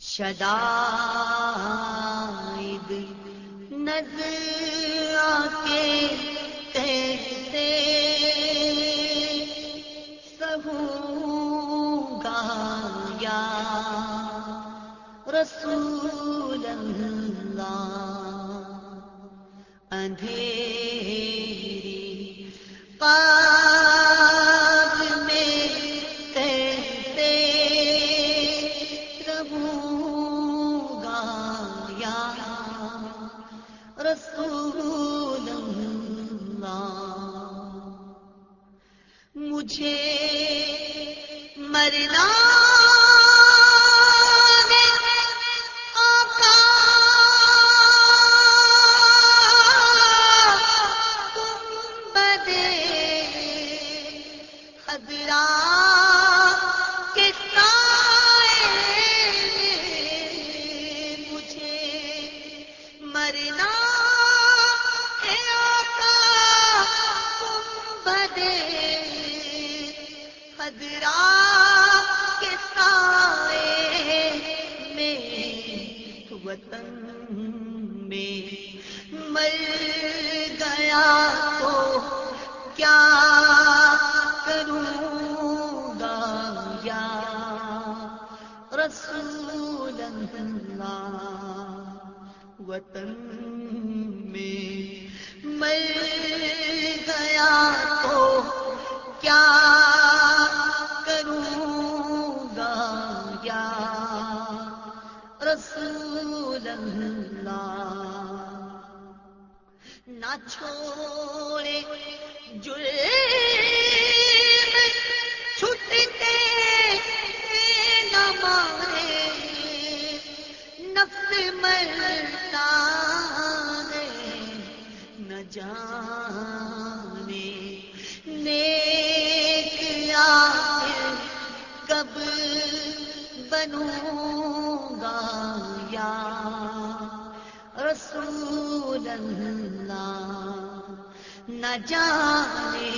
شدائد نظر آکے کہتے سہوں گا یا رسول مجھے مرنا وطن میں مر گیا تو کیا کروں گا یا رسول اللہ؟ وطن میں مر نہ چھوڑے جل نہ جانے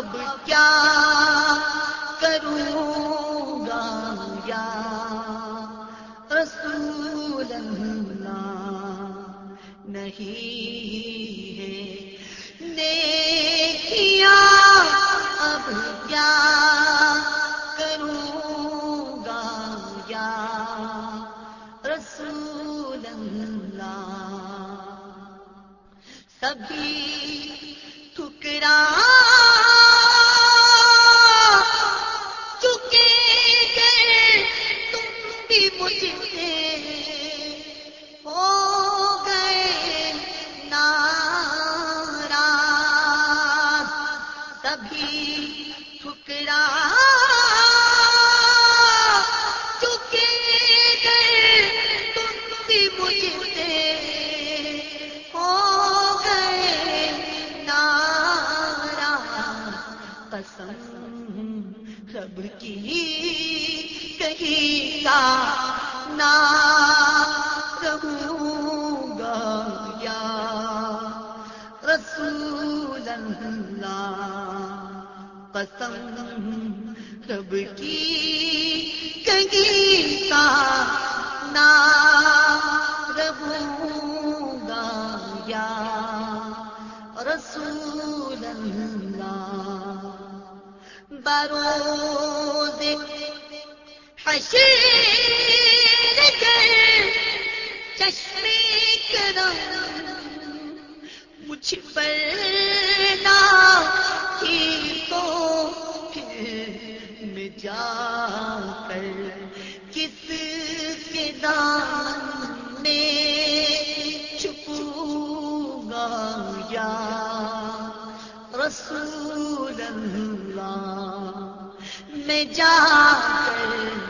اب کیا کروں گا یا رسول اللہ نہیں ہے نیکیاں اب کیا کروں گا یا رسول اللہ سبھی ٹھکرا رب کی کہیں کا نہ رہوں گا یا رسول اللہ؟ قسم رب کی مجھ پر میں جا کر کس کے دان میں چھپوں گا یا رسول اللہ؟ میں جا کر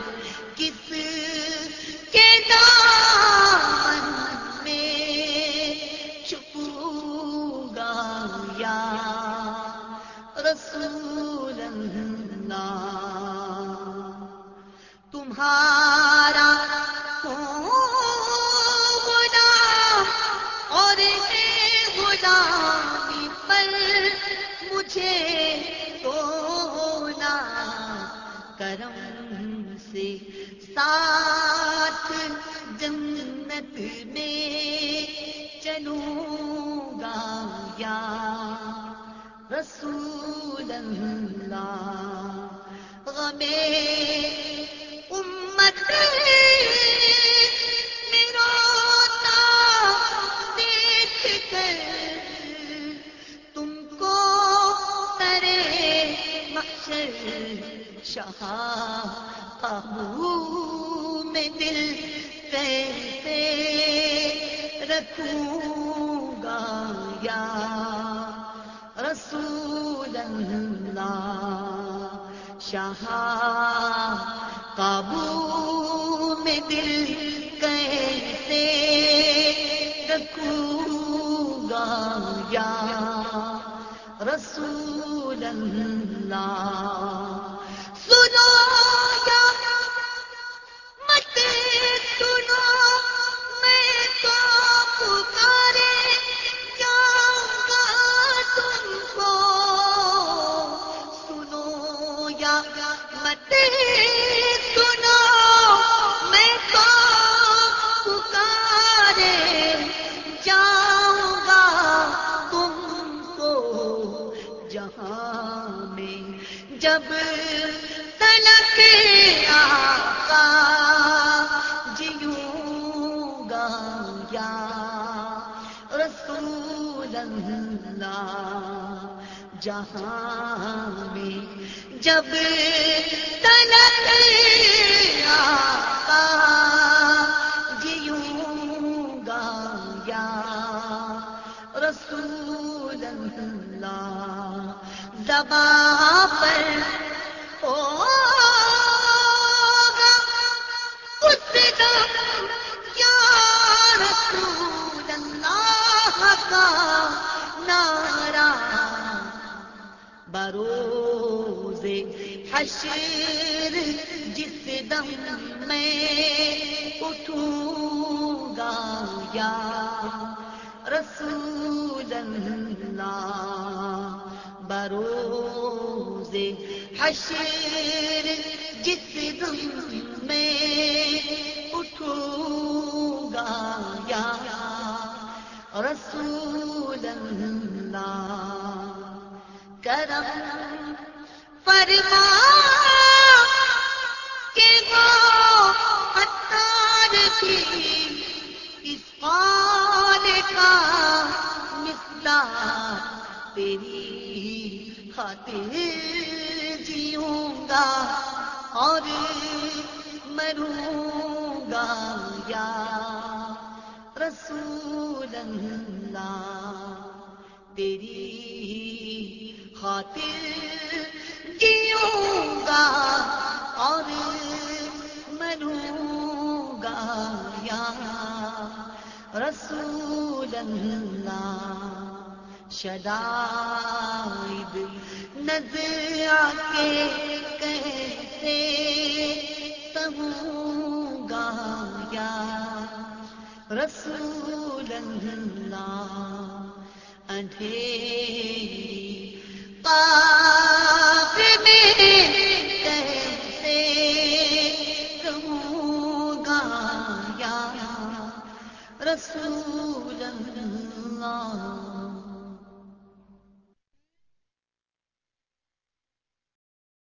رسول اللہ تمہارا خدا اور غلامی پر مجھے سونا کرم سے ساتھ جنت میں چلوں گا یا رسول اللہ۔ غمے امت میرا دیکھ کر تم کو کرے محشر شاہ ابو میں دل کیسے رکھوں گا یا رسول اللہ شاہ قابو میں دل کیسے رکھوں گا یا رسول اللہ؟ سنو یا مت سنو، میں تو پکارے جاؤں گا تم کو جہاں میں۔ جب تلک آقا جیوں گا یا رسول اللہ، جہاں میں جب تلک آقا جیوں گا یا رسول اللہ زباں پر حشر جس دم میں اٹھوں گا یا رسول اللہ بروز حشر جس دم میں اٹھوں گا یا رسول اللہ کرم تیری خاطر جیوں گا اور مروں گا یا رسول اللہ تیری خاطر گا اور مروں گا یا رسول اللہ شدائد نظر آ کے کیسے سہوں گا یا رسول اللہ اندھیری